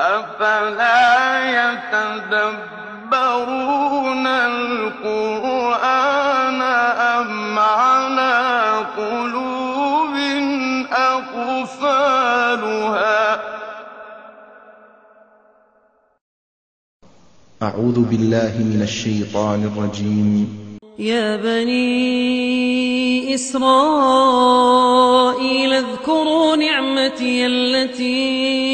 أفلا يتدبرون القرآن أم على قلوب أقفالها أعوذ بالله من الشيطان الرجيم يا بني إسرائيل اذكروا نعمتي التي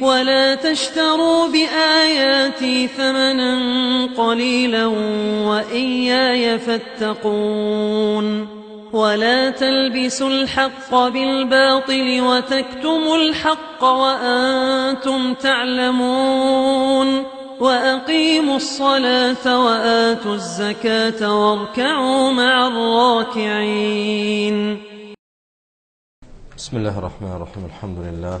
ولا تشتروا بآياتي ثمنا قليلا وإياي فاتقون ولا تلبسوا الحق بالباطل وتكتموا الحق وأنتم تعلمون وأقيموا الصلاة وآتوا الزكاة واركعوا مع الراكعين بسم الله الرحمن الرحيم الحمد لله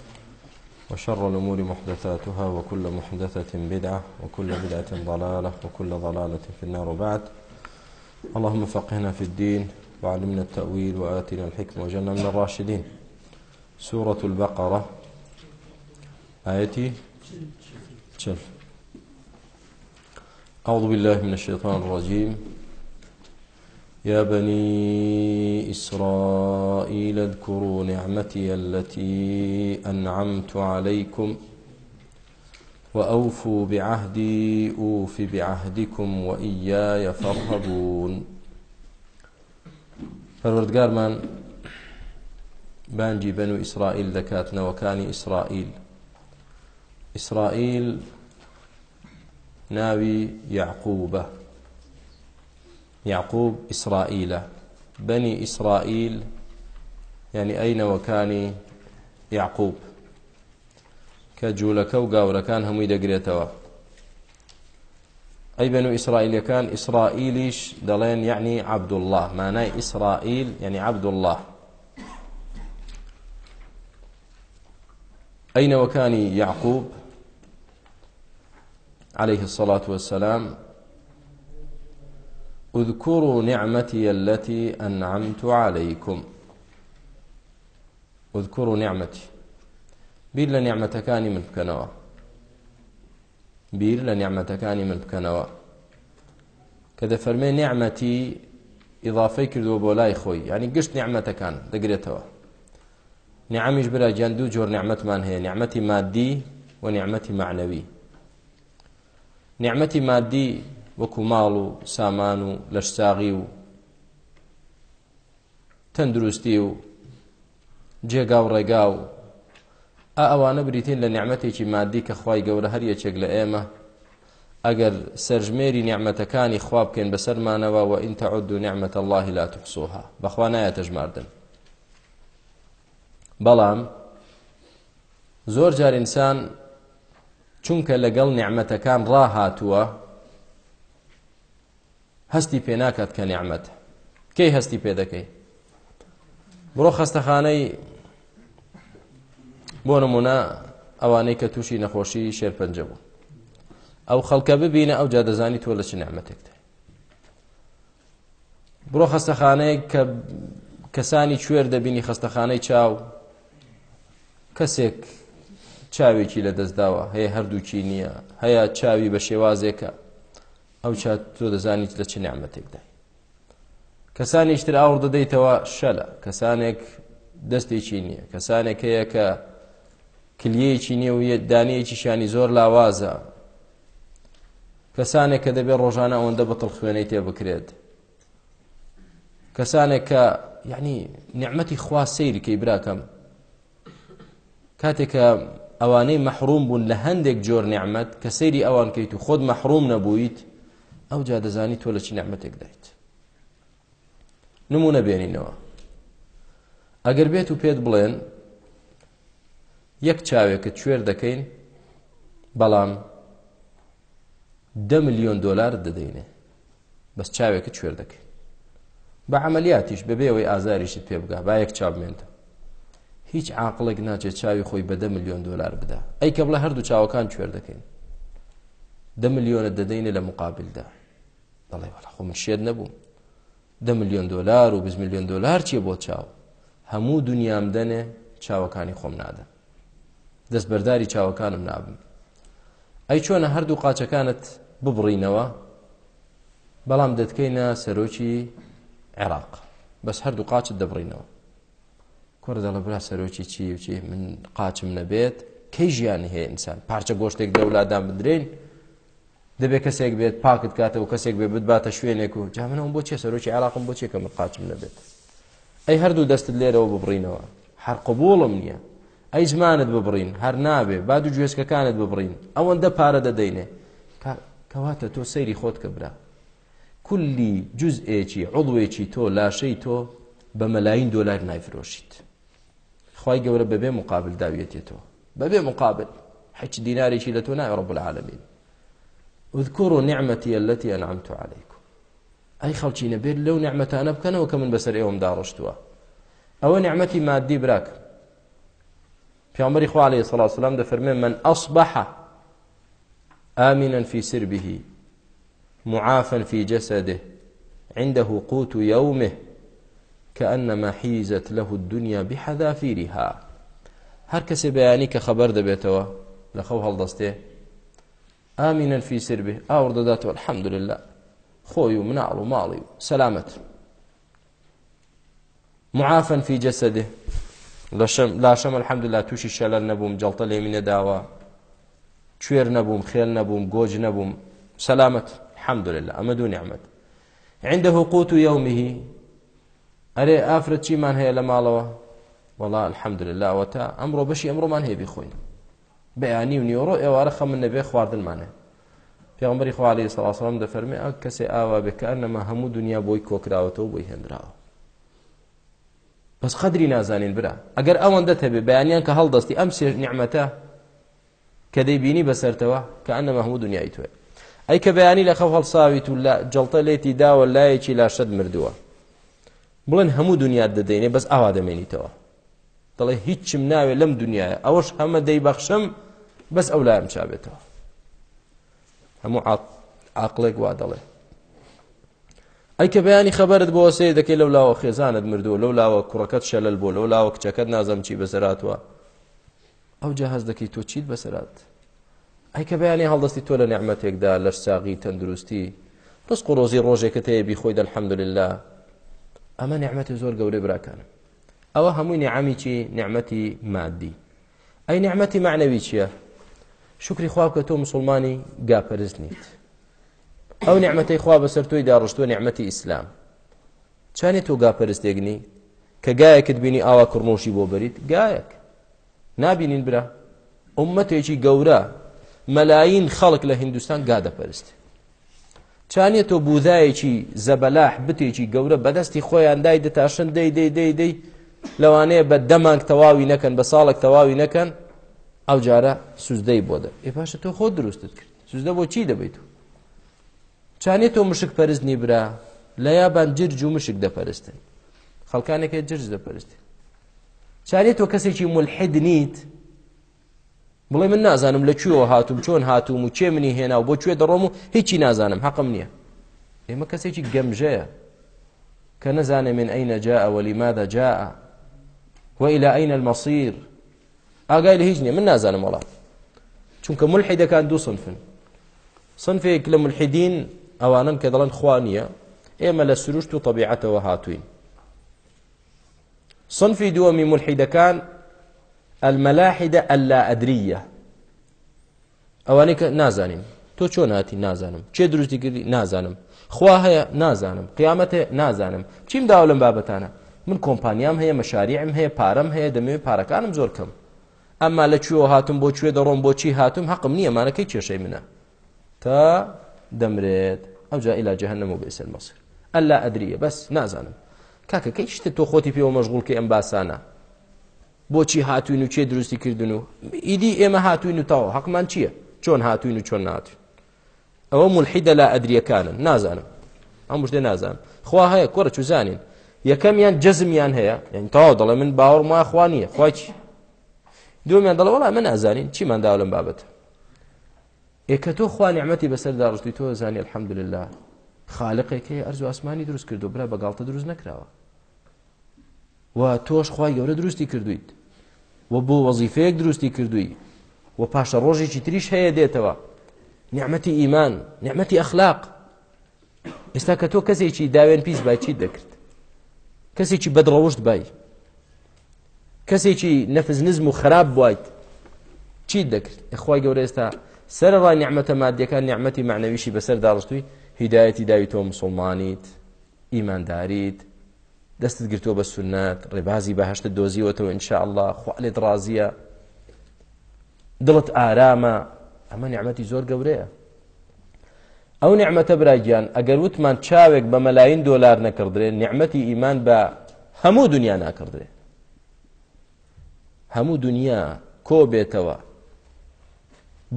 وشر الأمور محدثاتها وكل محدثة بدعة وكل بدعة ضلالة وكل ضلالة في النار وبعد اللهم فقهنا في الدين وعلمنا التأويل وآتنا الحكمة وجنا من الراشدين سورة البقرة آيتي شل أعوذ بالله من الشيطان الرجيم يا بني إسرائيل اذكروا نعمتي التي أنعمت عليكم وأوفوا بعهدي أوف بعهدكم وإياي فارهبون فالوردقارمان بانجي بنو إسرائيل دكاتنا وكاني إسرائيل إسرائيل ناوي يعقوبه يعقوب إسرائيل بني إسرائيل يعني أين وكاني يعقوب كجولك وقاوركان هم يدقريتوا أي بنو إسرائيل كان إسرائيليش دلين يعني عبد الله معناه إسرائيل يعني عبد الله أين وكان يعقوب عليه الصلاة والسلام اذكروا نعمتي التي أنعمت عليكم اذكروا نعمتي بیر لە نیعممەتەکانی من بکەنەوە بیر لە نیعممەتەکانی من بکەنەوە کە دەفەرمێ نیعممەتی ئیضافەی کردووە بۆ لای خۆی ینی گشت نیعممەتەکان دەگرێتەوە نیعممیش برا گیان دوو جۆر نیعممەتمان هەیە نیعممەتی مادی و نیعممەتی معنەوی نیعممەتی مادی وەکو ماڵ و سامان و لەشساغی و تەندروستی و جێگا و ڕێگا و ئا ئەوانە بریتین لە نیعممەتێکی مادی کە خی گەورە هەر یەکێک لە ئێمە ئەگەر سەرژمێری نیعممەتەکانی خوا بکەین بەسەرمانەوە و ئینتەعود و نیعممەتە الله لا تحسوها بەخوا نایە تەژماردن بەڵام زۆر جارئسان چونکە لەگەڵ نیعممەتەکان ڕاهاتووە هەستی پێناکات کە نیعممەت کەی هەستی پێ دەکەی بڕۆ خەستەخانەی بۆ نمونە ئەوانەی کە تووشی نەخۆشی شێر پەنجە بوو ئەو خەڵکە ببینە ئەو جادەزانی تۆ لە چ نیعممەتێکتە بڕۆ خەستەخانەیە کە کەسانی کوێر دەبینی خەستەخانەی چاو کەسێک چاوێکی لە دەستداوە هەیە هەردووچی نییە هەیە چاوی بە شێوازێکە ئەو چات تۆ دەزانیت لە چ نعممەتێکدا کەسانی شتر ئاور دەدەیتەوە شەلە کەسانێک دەستێکی نییە کەسانێک هەیە کە کلیەیەکی نییە و دانەیەکی شانی زۆر لاوازە کەسانێک کە دەبێت ڕۆژانە ئەوەندە بەتڵ خوێنەی تێ بکرێت کەسانێک کە یعنی نعممەتی خوا سیرکەی براکەم کاتێک کە ئەوانەی مەحروم بوون لە هەندێک جۆر نعممەت کە سەیری ئەوان کەیت و خۆت مەحروم نەبوویت ئەو جا دەزانی تۆ لە چی نعممەتێک دایت نمونە بێنینەوە ئەگەر بێت و پێت بڵێن یەک چاوێکت کوێر دەکەین بەڵام ده میلیۆن دلار دەدەینێ بەس چاوێکە کوێر دەکەین بە عملیاتیش بەبێەوەی ئازاریشت پێ بگا با یەک چاو بمێنتە هیچ عاقلێک ناچێت چاوی خۆی بە ده میلیۆن دلار بدا ئەی کە بڵە هەردوو چاوەکان کوێر دەکەین ده میلیۆنە دەدەینە لە مقابلدا دەڵێ وەلا خۆ من شێت نەبووم ده میلیۆن دلار و 20 میلیۆن دلار چیە بۆ چاو هەموو دنیام دەنێ چاوەکانی خۆم نادە دەست بەرداری چاوەکانم نابم ئەی چۆنە هەردوو قاچەکانت ببڕینەوە بەڵام دەتکەینە سەرۆکی عێراق بەس هەردوو قاچت دەبڕینەوە کوڕ دەڵە برا سەرۆکی چی وچی من قاچم نەبێت کەی ژیانی هەیە ئینسان پارچە گۆشتێک دە ولادان بدرێن دەبێت کەسێک بێت پاکت کاتەوە کەسێک بێ بباتە شوێنێک و جامنەوە بۆ چێ سەرۆکی عراقم بۆ چێکە قاچم نەبێت ئەی هەردوو دەستت لێرەوە ببڕینەوە هەر قبوڵم نییە ئەی زمانت ببڕین هەر نابێ با دوو گوێسکەکانت ببڕین ئەوەندە پارە دەدەینێ کەواتە تۆ سەیری خۆت کە برا کولی جزئێکی عڵوێکی تۆ لاشەی تۆ بە مەلاین دۆلار نایفرۆشیت خی گەورە بەبێ مقابل داویێتێتەوە بەبێ مقابل حچ دینارێکی لە تۆ نایڕە بەعاالمین اذكروا نعمتي التي أنعمت عليكم أي خلشي نبير لو نعمة أنا بكنا وكمن بسر يوم دارشتوا أو نعمتي مادي براك في عمر إخوة عليه الصلاة والسلام ده فرمين من أصبح آمنا في سربه معافا في جسده عنده قوت يومه كأنما حيزت له الدنيا بحذافيرها هر کەسێ بەیانی کە خەبەر دەبێتەوە لە خەو هەڵدەستێ ئامینەن فی سربێ ئاور دەداتەوە الحەمدلله خۆی و مناڵ و ماڵی و سەلامەت معافەن فی جەسەدێ لاشەم الحەمدلله تووشی شەلەر نەبووم جڵتە لێ منە داوە کوێر نەبووم خێر نەبووم گۆج نەبووم سەلامەت حەمدلله ئەمە دوو نیعممەد عنده قوت و یومه ئەرێ ئافرەت چیمان هەیە لە ماڵەوە وڵا الحەمدلله وە تا ئەمڕۆ بەشی ئەمڕۆمان هەیە بخۆین بەیانی و نیۆڕۆ ئێوارە خەمن نەبێ خواردنمانە پێغمبەری خوالی سەڵاسەڵام دەفەرمێ ئەو کەسێ ئاوا بێکار نەما هەموو دنیا بۆی کۆکراوەتەوە بۆی هێنراوە پس قدری نازانین برا ئەگەر ئەوەندە هەبێ بەیانیان کە هەڵدەستی ئەم سێژ نیعمەتە کە دەیبینی بەسەرتەوە کە ئەنەمە هەموو دنیای توێ ئەی کە بەیانی لە خەو هەڵساویت و جڵتە لێتی داوە لایەکی لاشەد مردووە بڵێن هەموو دنیا دەدەینێ بەس ئاوا دەمێنیتەوە دەڵێ هیچم ناوێ لەم دنیاە ئەوەش هەمە دەیبەخشم بەس ئەو لایم چابێتەوە هەموو عقلێک وا دەڵێ ئەی کە بەیانی خەبەرت بۆ سێ دەکەی لەو لاوە خێزانت مردووە لەو لاوە کوڕەکەت شەلل بۆ لەو لاوە کچەکەت نازەم چی بەسەراتوە ئەو جەهاز دەکەی تۆ چیت بەسەرات ئەی کە بەیانی هەڵدەستی تۆ لە نعممەتێکدا لەش ساغی تەندروستی ڕست و ڕۆزی ڕۆژێکت هەیە بی خۆی دەلحەمدلله ئەمە نعممەتی زۆر گەورەی براکانم ئەوە هەمووی نعممیکی نعممەتی مادی ئەی نعممەتی معنەوی چییە شکری خواب کە تۆ مسلمانی گاپەرز نیت ئەو نعممەەی خوا بەسەر تۆی داڕشتووە نعممەتی ئیسلام چانێت تۆ گاپەرستێکنی کە گایەکت بینی ئاوا کوڕمۆشی بۆ بریت گایەک نابینین برا عمەتێکی گەورە مەلاین خەڵک لە هندستان گادەپەرست چانێت تۆ بودایەکی زەبەلاح بتێکی گەورە بەدەستی خۆیان دای دەتاشن دەی دەی دەی دەی لەوانەیە بە دەمانک تەواوی نەکەن بە ساڵێک تەواوی نەکەن ئەو جارە سوزدەی بۆ دە ێ پاشە تۆ خۆ دروستت کرد سوزدە بۆ چی دەبیت و چانێ تۆ مشک پەرزنی برا لە یابان جرج و مشک دەپەرستن خەڵکانێکە جرج دەپەرستی چانێت تۆ کەسێکی ملحد نیت بڵێ من نازانم لە کوێوە هاتووم چۆن هاتووم و چێ منی هێنا و بۆ کوێ دەڕۆم و هیچی نازانم حەقم نییە ئێمە کەسێکی گەمژەیە کە نەزانێ من ئەینە جا ئەوەلی مادە جاە وإلى أين المصير ئاگای لە هیچ نیە من نازانم وڵات چونکە ملحیدەکان دوو سنفن سنفێک لە ملحیدین ئەوانن کە دەڵێن خوا نییە ئێمە لە سروشت و طبیعەتەوە هاتوین سنفی دووەمی ملحیدەکان المەلاحدە ئەللا ئەدریە ئەوانەی کە نازانین تۆ چۆ ناتی نازانم چێ دروستی کردی نازانم خوا هەیە نازانم قیامەتێ نازانم چیم داو لەم بابەتانە من کۆمپانیام هەیە مەشاریعم هەیە پارەم هەیە دەمەوێت پارەکانم زۆرکەم ئەمما لە کوێوە هاتم بۆ کوێ دەڕۆم بۆچی هاتم حەقم نییە مانەکەی کێشەی منە تا دەمرێت ئەو جا ئیلا جەهنەمەوە بێسەر مەسر ئەللا ئەدریە بەس نازانم کاکەکەی شتە تۆ خۆتی پێوە مەشغولکە ئەم باسانە بۆچی هاتوین و چێ دروستی کردن و ئیدی ئێمە هاتوین و تاوە حەقمان چییە چۆن هاتوین و چۆن ناتوین ئەوە ملحیدە لا ئەدریەکانن نازانم ئەم شتێ نازانم خوا هەیە کۆرە چوزانین یەکەمیان جەزمیان هەیە یعنی تاوا دەڵێ من باوەڕ ما خوا نیە خوای چی دومیان دەڵێ وڵا من ئازانین چی منداو لەم بابەتە ئێکە تۆ خوا نیعمەتی بەسەر داڕشتی تۆ زانی الحەمدلله خالقێکی ئەرز و ئاسمانی دروست کردو برا بەگاڵتە دروست نکراوە و تۆش خوای گەورە دروستی کردویت و بۆ وەزیفەیەک دروستی کردووی و پاشە ڕۆژێکی تریش هەیە دێتەوە نیعمەتی ئیمان نیعمەتی ئەخلاق ئێستا کە تۆ کەسێکی داوێن پیس باچی دەکرد کەسێکی بەدڕەوشت بای کەسێکی نەفز نزم و خراپ بایت چی دەکرد خخوای گەورە ئێستا سەر ڕای نیعممەتە مادیەکان نیعممەتی معنەویشی بەسەر داڕستوی هیدایەتی داوی تۆ مسلمانیت ئیمانداریت دەستت گرتووە بە سنات ڕێبازی بەهشت دۆزیوەتەوە انشاء الله خوا لێت ڕازیە دڵت ئارامە ئەمە نیعممەتی زۆر گەورەیە ئەو نعممەتە براگیان ئەگەر وتمان چاوێک بە مەلاین دۆلار نەکردێ نعممەتی ئیمان بە هەموو دنیا ناکردێ هەموو دنیا کۆ بێتەوە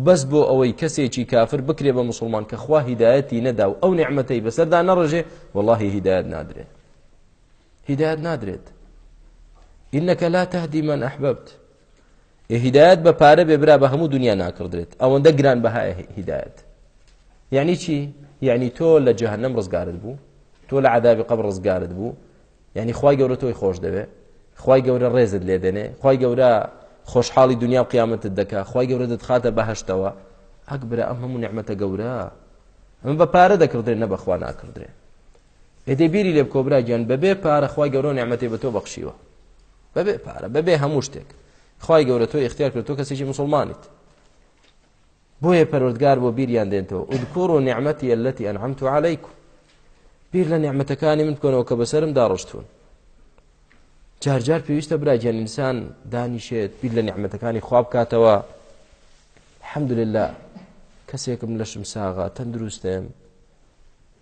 بەس بۆ ئەوەی کەسێکی کافر بکرێ بە مسلمان کە خوا هیدایەتی نەدا و ئەو نعممەەی بەسەردا نەڕژێ واللهی هیدایت نادرێت هیدایت نادرێت إنك لا تهدي من أحببت هدايات بە پارە بێبرا بە هەموو دنیا ناکردێت ئەوەندە گران بەهای هدايت یعنی چی یعنی تۆ لە جەهنم ڕزگارت بوو تۆ لە عذابی قبر ڕزگارت بوو یعنی خی گەورە تۆی خۆش دەوێ خی گەورە ڕێزت لێ دێنێ خی گەورە خۆشحاڵی دنیا و قیامەتت دەکا خی گەورە دەتخاتە بەهشتەوە ئەک برە ئەم هەموو نعممەتە گەورە ئەم بە پارە دەکردێن نە بەخوا ناکردێ ئێدە بیری لێ کۆبرا گیان بەبێ پارە خی گەورە نعممەتی بە تۆ بەخشیوە بەبێ پارە بەبێ هەموو شتێک خی گەورە تۆ اختیار کرد تۆ کەسێکی مسلمانیت بۆیە پەرۆردگار بۆ بیریان دێنتەوە ئودکوڕ و نعممەتی ئەلەتی ئەنعمت و عیکم بیر لە نعممەتەکانی من بکەنەوە کە بەسرم داڕشتون جارجار پێویستە براگیان ئینسان دانیشێت بیر لە نعممەتەکانی خواب بکاتەوە حەمدلله کەسێکم لەشم ساغا تەندروستم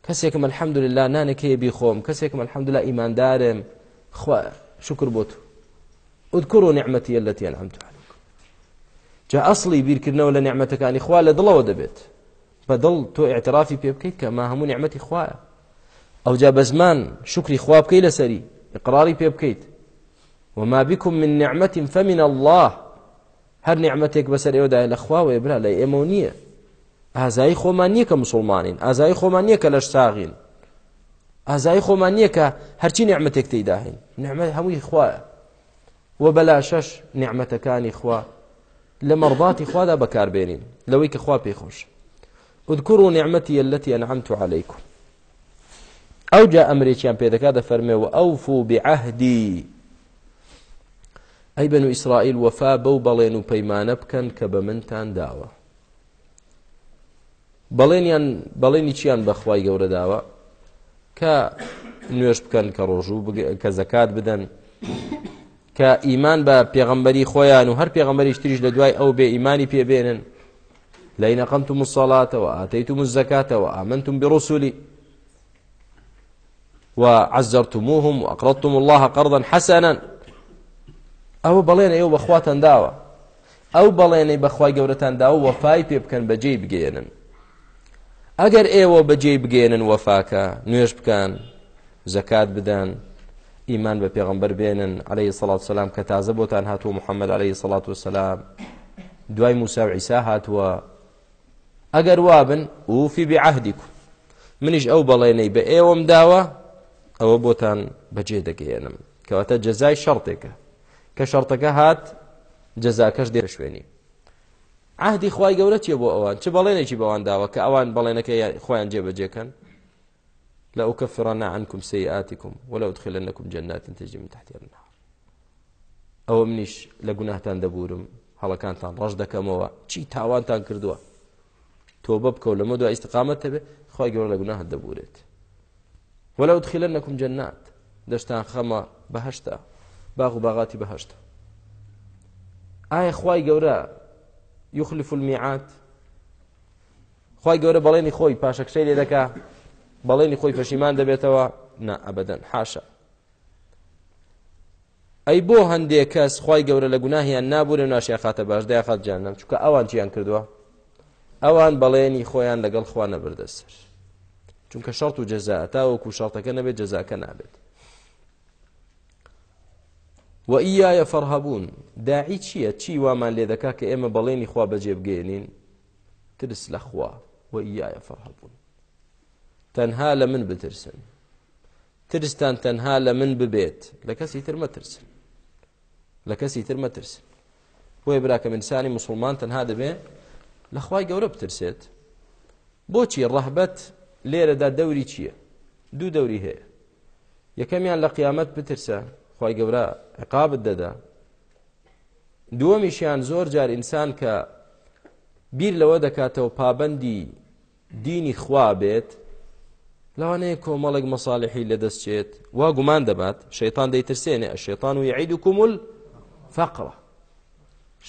کەسێکم الحەمدلله نانەکەی بیخۆم کەسێکم الحەمدلله ئیماندارم شکر بۆ تو ئودکوڕ و نعممەتی ئەلەتی ئەنعمت و جا ئەسڵی بیرکردنەوە لە نعممەتەکانی خوا لە دڵەوە دەبێت بە دڵ تۆ اعترافی پێ بکەیت کە ما هەموو نعممەتی خوایە ئەو جا بە زمان شکری خوا بکەی لەسەری قراری پێ بکەیت وما بكم من نعمة فمن الله هەر نعممەتێک بەسەر ئێوەدای لە خواوێ برا لە ئێمە نییە ئازایی خۆمان نییە کە مسلمانین ئازایی خۆمان نییە کە لەش ساغین ئازایی خۆمان نییە کە هەرچی نعممەتێک تێداهین نعممە هەمووی خوایە وە بەلا شەش نعممەتەکانی خوا لە مەڕباتی خوادا بەکاربێنین لەوەی کە خوا پێخۆش اذكروا نعمتي التي أنعمت عليكم أو جاء أمريكيان بيدكا دفرمي وأوفوا بعهدي أي بنو إسرائيل وفا بو بلين بيمان بكن كبمنتان داوة بەڵێنیان بەڵێنی چیان بەخوای گەورە داوە کە نوێش بکەن کە ڕۆژوو کە زەکات بدەن کە ئیمان بە پێغەمبەری خۆیان و هەر پێغەمبەری شتریش لە دوای ئەو بێ ئیمانی پێبێنن لەین ئەقەمتم مسەڵاتەوە ئاتەیتم زەکاتەوە ئامنتم بڕسولی وعزرتموهم وأقرضتم الله قرضا حسنا ئەو بەڵێن ئێوە بەخواتان داوە ئەو بەڵێنەی بەخوای گەورەتان داوە وەفای پێ بکەن بەجێی بگێنن ئەگەر ئێوە بەجێی بگێنن وەفاکە نوێش بکەن زەکات بدەن ئیمان بە پێغمبەر بێنن عليه سلاات سلام کە تازە بۆتان هاتووە محەممەد عليه سلاات و سلام دوای موسا عیسا هاتووە ئەگەر وابن وفی بعهدیکم منیش ئەو بەڵێنەی بە ئێوەم داوە ئەوە بۆتان بەجێ دەگەێنم کەواتە جەزای شەڕتێکە کە شەڕتەکە هات جەزاکەش دێ شوێنی ئاهدی خی گەورە چێ بۆ ئەوان چ بەڵێنێکی بەوان داوە کە ئەوان بەڵێنەکە خۆیان جێبەجێکەن لا أكفرن عنكم سيئاتكم ولا أدخلنكم جنات تجري من تحتها الأنهار ئەوە منیش لە گوناهتان دەبورم هەڵەکانتان ڕەش دەکەمەوە چی تاوانتان کردووە تۆ بە بکەو لەمە دو ئیسقامەت دەبێ خی گەۆر لە گوناهت دەبورێت وەلا وتخیلە نەکم جەنات دەشتان خەمە بەهشتا باغ و باغاتی بەهشتا ئایا خی گەورە یخلف المیعات خی گەورە بەڵێنی خۆی پاشەکشەی لێ دەکا بەڵێنی خۆی پەشیمان دەبێتەوە نەبدەن حاشە ئەی بۆ هەندێک کەس خی گەورە لە گوناهیان نابورێ ناشی خاتە باشدای خات جانم چکە ئەوان چیان کردووە ئەوان بەڵێنی خۆیان لەگەڵ خوا نەبردەسەر چونکە شەڵت و جەزا تاوەکو شڵتەکە نەبێت جەزاکە نابێت وەئیایە فەرهەبوون داعی چییە چی وامان لێ دەکا کە ئێمە بەڵێنی خوا بەجێبگەێنین ترس لە خوا وەئیایە فەرهەبوون تەنها لە من بترسن ترستان تەنها لە من ببێت لە کەسی تر مەترسن لە کەسی تر مەترسن بۆی براکەم ئینسانی مسلمان تەنها دەبێ لەخوای گەورە بترسێت بۆچی ڕەحبەت لێرەدا دەوری چییە دوو دەوری هەیە یەکەمیان لە قیامەت بترسە خی گەورە عقابت دەدا دووەمیشیان زۆر جار ئینسان کە بیر لەوە دەکاتەوە پابندی دینی خوا بێت لەوانەیە کۆمەڵێک مەساالحی لەدەستچێت وا گومان دەبات شەیتان دەیترسێنێ شێتان و یعید و کومل فەقەوە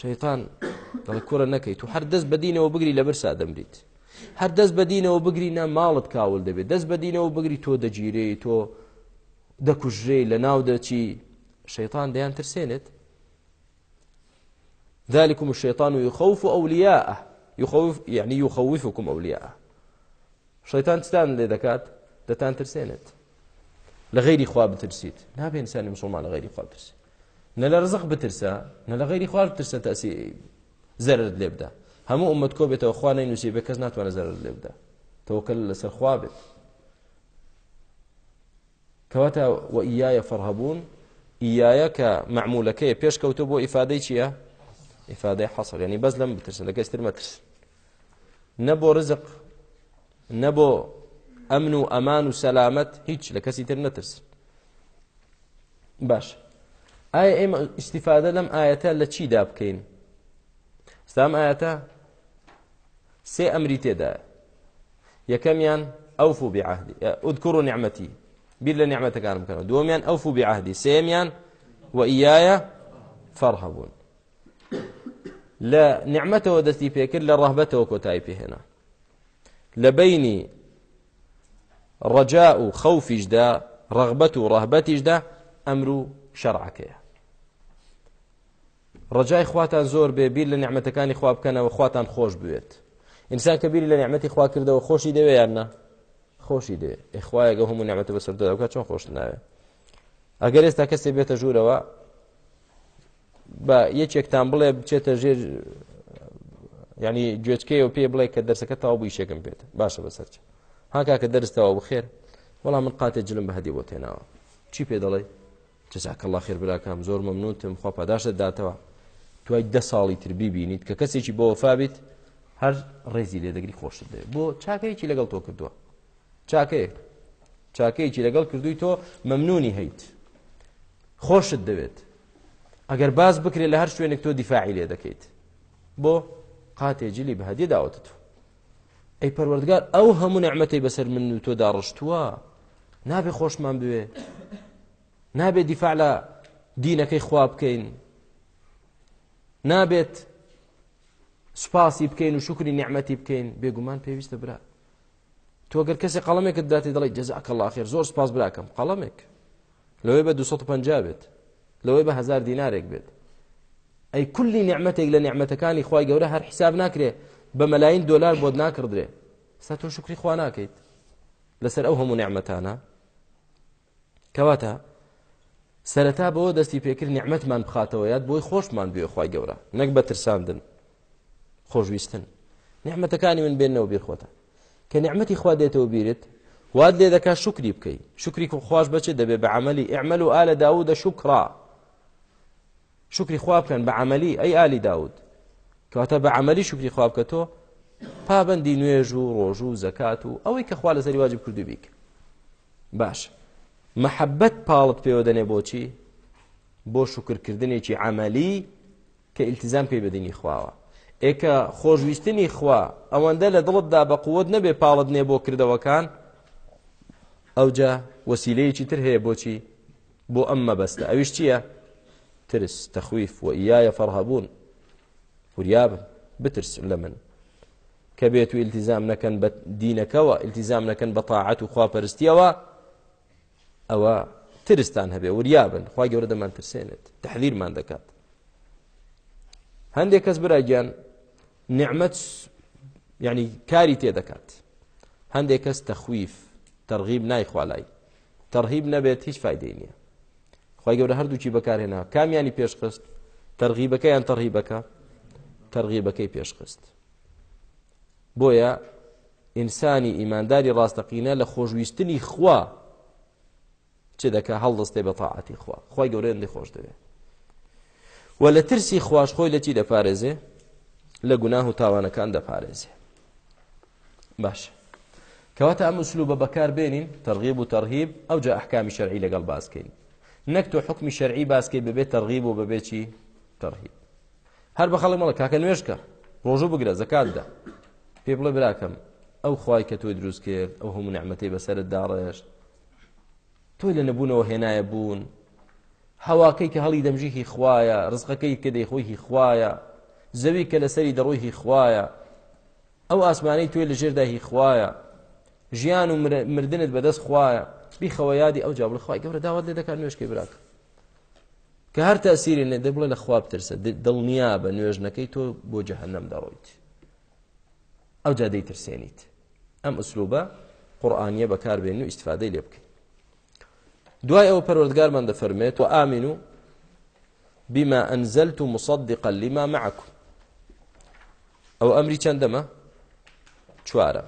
شەیتان دەڵ کورە نەکەیت و هەر دەست بەدینەوە بگری لە برسا دەمریت هەر دەست بەدینەوە بگرینە ماڵت کاول دەبێت دەست بەدینەوە بگری تۆ دەگیرەی تۆ دەکوژێ لە ناو دەچی شەیتان دەیان ترسێنێت ذلكم الشيطان يخوف أولياءه يخوف يعني يخوفكم أولياءه شەیتان چتان لێ دەکات دەتان ترسێنێت لە غیری خوا بترسیت نابێ ئینسانی مسلمان لە غیری خوا بترسیت نە لە ڕزق بترسە نە لە غیری خوار بترسە تاسی زەرت لێ بدە هەموو ئومەت کۆ بێتەوە خوا نینووسی بە کەس ناتوانە زەرت لێ بدە تەوەکەل لەسەر خوا بێت کەواتە وە ئیایە فەرهەبوون ئیایە کە معمولەکەی پێشکەوتە بۆ ئیفادەی چییە؟ ئیفادەی حەسەڵ ینی بەس لەم بترسن لە گەستر مەترس نە بۆ ڕزق نەبۆ ئەمن و ئەمان و سەلامەت هیچ لە کەسی تر نەترس باش ئایا ئێمە ئیسیفادە لەم ئاەتە لە چیدا بکەین ستام ئاەتە سێ ئەمری تێدا یەکەمیان ئەوفو بعهدی ئودکڕ و نعمەتی بیر لە نعمەتەکان بکەن دووەمیان ئەوفو بعهدی سێمیان و ئیایە فەرهەبوون لە نعمەتەوە دەستی پێکرد لە ڕەحبەتەوە کۆتایی پێهێنا لە بینی ڕەجا و خەوفیشدا ڕغبەت و ڕەهبەتیشدا ئەمر و شەڕعەکەیە ڕجای خواتان زۆر بێ بیر لە نعممەتەکانی خوا بکەنەوە خواتان خۆش بوێت ئینسان کە بیری لە نعممەتی خوا کردەوە خۆشی دەوێ یاننا خۆشی دێ ئەخوایەگە هەموو نعممەتە بەسەردەکە چۆن خۆش ناوێ ئەگەر ئێستا کەسێ بێتە ژوورەوە بە یەکێکتان بڵێ بچێتە ژێر ینی گوێچکەی و پێ بڵێ کە دەرسەکە تاوا بووی شێکم بێت باشە بەسەرچ هاکا کە دەرستەوە بخێر وەڵام من قاتێ جلم بە هەدی بۆ تێناوە چی پێ دەڵێ جزاکەله خێر براکەم زۆر ممنونتم خۆ پاداشت داتەوە توای دە ساڵی تربی بینیت کە کەسێکی بۆ وەفابیت هەر ڕێزی لێ دەگری خۆشت دێ بۆ چاکەیەکی لەگەڵ تۆ کردووە چاکەیە چاکەیەکی لەگەڵ کردووی تۆ مەمنونی هەیت خۆشت دەوێت ئەگەر باز بکرێت لە هەر شوێنێک تۆ دیفاعی لێ دەکەیت بۆ قاتێ جلی بە هەدی داوتت ئەی پەروەردگار ئەو هەموو نعمەتی بەسەر من و تۆ داڕشتووە نابێ خۆشمان بوێ نابێ دیفاع لە دینەکەی خوا بکەین نابێت سوپاسی بکەین و شکری نعمەتی بکەین بێگومان پێویستە برا تۆ گەر کەسی قەڵەمێکت داتی دەڵی جەزاکە لاخیر زۆر سپاس براکەم قەڵەمێک لەوەی بە 250 بێت لەوەی بە هزار دینارێک بێت ئەی کولی نعممەتێک لە نعممەتەکانی خی گەورە هەر حیساب ناکرێ بە مەلاین دلار بۆت ناکردێ سا تۆ شکری خوا ناکەیت لەسەر ئەو هەموو نعممەتانە کەواتە سەرەتا بۆ دەستی پێکرد نعممەتمان بخاتەوە یاد بۆی خۆشمان بێ خی گەورە نەک بە ترساندن خۆشویستن نعممەتەکانی من بێنەوە بیرخۆتە کە نعممەتی خوا دێتەوە بیرت واد لێ دەکا شکری بکەی شکری خۆش بچێت دەبێ بە عملی ئەعمل و ئالە داود دە شکرا شکری خوا بکەن بە عملی ئەی ئالی داود کەواتە بە عملی شکری خوا بکە تۆ پابندی نوێژ و ڕۆژ و زەکات و ئەوەی کە خوا لەسەری واجب کردو بیک باش محەبەت پاڵت پێوە دەنێ بۆچی بۆ شکرکردنێکی عملی کە ئیلتیزان پێی بەدینی خواوە ئێکە خۆشویستنی خوا ئەوەندە لە دڵتدا بە قووت نەبێ پاڵت نێ بۆ کردەوەکان ئەوجا وەسیلەیەکی تر هەیە بۆچی بۆ ئەممە بەستە ئەویش چییە؟ ترس تەخویف و ئیایە فەرهەبوون فریابم بترس لە من کە بێت و التیزام نەکەن بە دینەکەەوە التیزام نەکەن بە تاعات و خواپەرستیەوە ئەوە ترستان هەبێ وریابن خوا گەورە دەمان ترسێنێت تحلیلمان دەکات هەندێک کەس براگیان نعمەت یعنی کاری تێدەکات هەندێک کەس تەخویف تەرغیب نایخوالای تەرغیب نەبێت هیچ فیدەی نییە خی گەورە هەردووکی بەکارهێنا کامیانی پێشخست تەرغیبەکە یان تەرغیبەکە تەرغیبەکەی پێشخست بۆیە ئینسانی ئیمانداری ڕاستەقینە لە خۆشویستنی خوا چ دەکە هەڵدەستێ بە تاعاتی خوا خی گەورە ئەندی خۆش دەوێت و لە ترسی خوۆش خۆی لە چی دەپارێزێ لە گوناه و تاوانەکان دەپارێزێ باش کەواتە ئەم سلوب بە بەکار بێنین تەرغیب و تەرهیب ئەو جا ئەحکامی شەرعی لەگەڵ باسکەین نەک تۆ حکمی شەرعی باسکەی ببێت تەرغیب و ببێکی تەرهیب هەر بە خەڵی مەڵە کاکە نوێشکە ڕۆژوو بگرە زەکاتدا پێ بڵێ براکەم ئەو خوای کە تۆی دروست کرد ئەو هەموو نعممەەی بەسرت داڕێشت تۆی لە نەبوونەوە هێنایە بوون هەواکەی کە هەڵی دەمژیهی خوایە ڕزقەکەی کە دەیخۆیهی خوایە زەوی کە لەسەری دەڕۆیهی خوایە ئەو ئاسمانەی توێ لە ژێرداهی خوایە ژیان و مردنت بەدەست خوایە بیخەوە یادی ئەو جا بڵخوای گەورە داوات لێ دەکات نوێشکی براک کە هەر تاسیری لێ دەبڵە لە خواب ترسە دڵنیا بە نوێژنەکەی تۆ بۆ جەهنم دەڕۆیت ئەو جا دەیترسێنیت ئەم ئوسلوبە قورآانیە بەکاربێن و ئیسفادەی لێ بکەین دوای ئەوە پەروەردگارمان دەفەرمێت و ئامین و بما أنزلت مصدقا لما معكم أو أمري چندما چوارە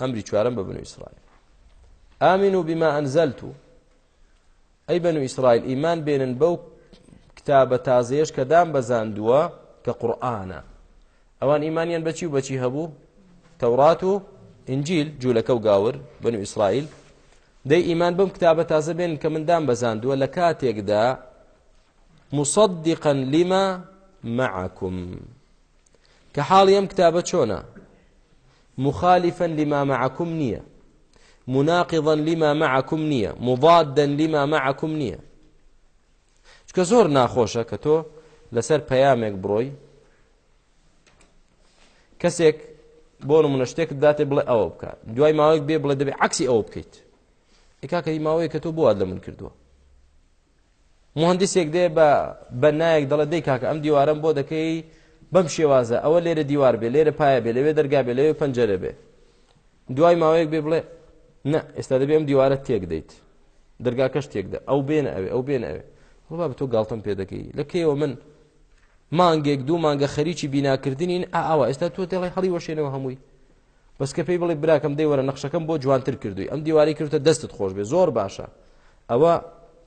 ئەمری چوارەم بە بنو ئیسرائیل ئامین و بیما ئەنزەلت و ئەی بەن و ئیسرائیل ئیمان بێنن بەو کتابە تازەیەش کە دام بەزاندووە کە قورآانە ئەوان ئیمانیان بەچی و بەچی هەبوو تەورات و ئنجیل جوولەکە و گاور بن و ئیسرائیل دەی ئیمان بم کتابە تازە بێن کە مندام بەزاندووە لە کاتێکدا مصدقا لما معكم کە حاڵی ئەم کتابە چۆنە مخالفا لما معكم نییە مناقضا لما معكم نییە مضادا لما معكم نییە چکە زۆر ناخۆشە کە تۆ لەسەر پەیامێک بڕۆی کەسێک بۆ نمونە شتێکت داتێ بڵێ ئەوە بکە دوای ماوەیەک بێ بڵێ دەبێ عکسی ئەوە بکەیت ئیکاکەی ماوەیە کە تۆ بواد لە من کردووە مهندسێک دێ بە بەنایەک دەڵە دەی کاکە ئەم دیوارم بۆ دەکەی بەم شێوازە ئەوە لێرە دیوار بێ لێرە پایە بێ لەوێ دەرگا بێ لەوێ پەنجەرە بێ دوای ماوەیەک بێ بڵێ نه ئێستا دەبێ ئەم دیوارە تێک دەیت دەرگاکەش تێکدا ئەو بێنە ئەوێ ئەو بێنە ئەوێ وڵا بە تۆ گاڵتم پێ دەکەی لەکەیەوە من مانگێک دوو مانگە خەریکی بیناکردنین ئاوا ئێستا تۆ تێڵی هەڵی وەشێنەوە هەمووی بەسکە پێی بڵێ براکەم دەی وەرە نەخشەکەم بۆ جوانتر کردووی ئەم دیواری کردتە دەستت خۆش بێ زۆر باشە ئەوە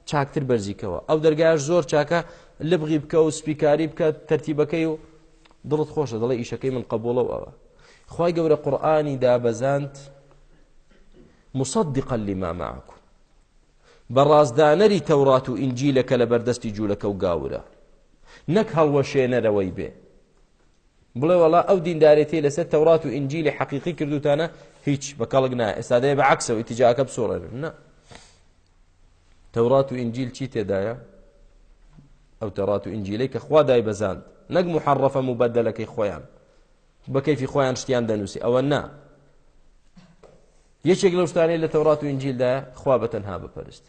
چاکتر بەرزیکەوە ئەو دەرگاش زۆر چاکە لبغی بکە و سپیکاری بکە تەرتیبەکەی و دڵت خۆشە دەڵی ئیشەکەی من قبولڵەوە ئەوە خی گەورە قورآانی دابەزاند مصدقا لما معكم بەڕازدانەری تەورات و ئینجیلەکە لە بەردەستی جوولەکە و گاورە نەک هەڵوەشێنەرەوەی بێ بڵێ وڵا ئەو دیندارێتی لەسەر تەورات و ئینجیلی حەقیقی کردوتانە هیچ بەکەڵک نا ئێستادەیە بە عکسەوە تیجاکە بسۆڕێن نە تەورات و ئینجیل چی تێدایە ئەو تەڕات و ئینجیلەی کە خوادای بەزاند نەک محڕەفە و بەدەلەکەی خۆیان بەکەیفی خۆیان شتیان دەنووسی ئەوە نا یەکێک لەو شتانەی لە تەورات و ئینجیلدا خوا بە تەنها بپەرست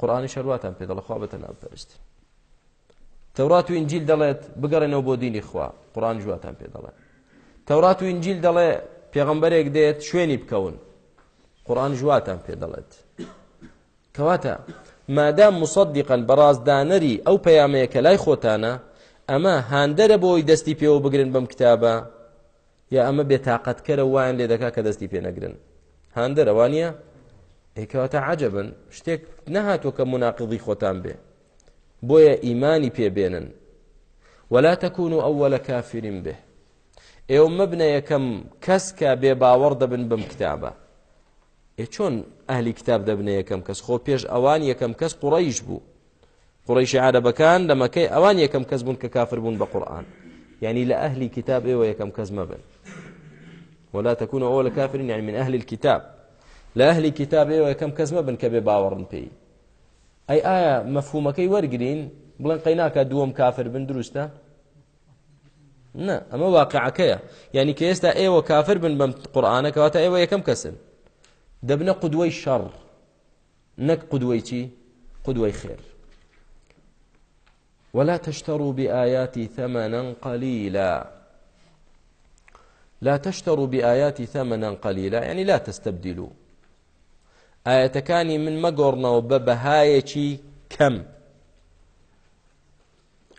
قورآانی شەرواتان پێ دەڵە خوا بە تەنها بپەرست تەورات و ئینجیل دەڵێت بگەڕێنەوە بۆ دینی خوا قورآن جواتان پێ دەڵێت تەورات و ئینجیل دەڵێ پێغەمبەرێک دێت شوێنی بکەون قورآن جواتان پێ دەڵێت کەواتە مادام مصدقن بەڕازدانەری ئەو پەیامەیە کە لای خۆتانە ئەمە هاندەرە بۆی دەستی پێوە بگرن بەم کتابە یا ئەمە بێتاقەتکەرە وایان لێ دەکا کە دەستی پێ نەگرن هان دەرەوانە ئێکەوەتە عجبن شتێک نەهاتوە کە مناقضی خۆتان بێ بۆیە ئیمانی پێبێنن ولا تەکون و ئەووە لە کافرین بێ ئێوە مەبنە یەکەم کەس کە بێ باوەڕ دەبن بم کتابە ئێ چۆن ئەهلی کتاب دەبنە یەکەم کەس خۆ پێش ئەوان یەکەم کەس قوڕیش بوو قڕیشی عربەکان لە مەکەی ئەوان یەکەم کەس بوون کە کافر بوون بە قورآن یعنی لە ئەهلی کتاب ئێوە یەکەم کەس مەبن ولا تكونوا أول كافر يعني من أهل الكتاب لا أهل الكتاب أيوة كم كزمة بن كبي باورن بي أي آية مفهومة كي ورقرين بلن قيناك دوم كافر بن دروستا نا أما واقعكيا يعني كيستا أيوة كافر بن بم قرآنك واتا أيوة كم كسن دبنا قدوي شر نك قدوي چي قدوي خير ولا تشتروا بآياتي ثمنا قليلا لا تشتروا بآياتي ثمنا قليلا يعني لا تستبدلوا ئاەتەکانی من مەگۆڕنەوە بە بەهایەکی کەم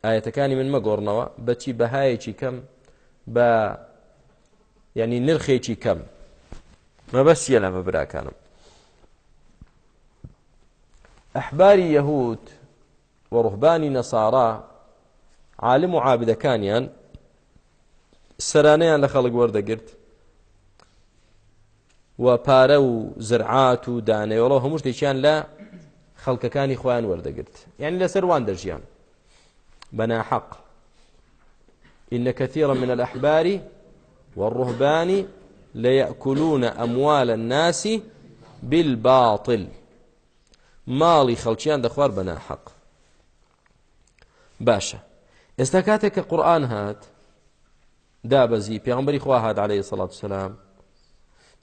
ئاەتەکانی من مەگۆڕنەوە بەچی بەهایەکی کەم بە ینی نرخێکی کەم مەبەسیە لە بە براکانم ئەحباری یەهود وەڕوحبانی نەسارا عالم و عابدەکانیان سەرانەیان لە خەڵک وەردەگرت و پارە و زرعات و دانەوەڵە هەموو شتێکیان لە خەڵکەکانی خۆیان وەردەگرت یعنی لەسەر وان دەژیان بەناحق إن كثيرا من الأحبار والرهبان ليأكلون أموال الناس بالباطل ماڵی خەڵکیان دەخوار بەناحق باشە ئێستا کاتێک کە قورآن هات دابەزی پێغمبەری خوا هات عليه سڵات سلام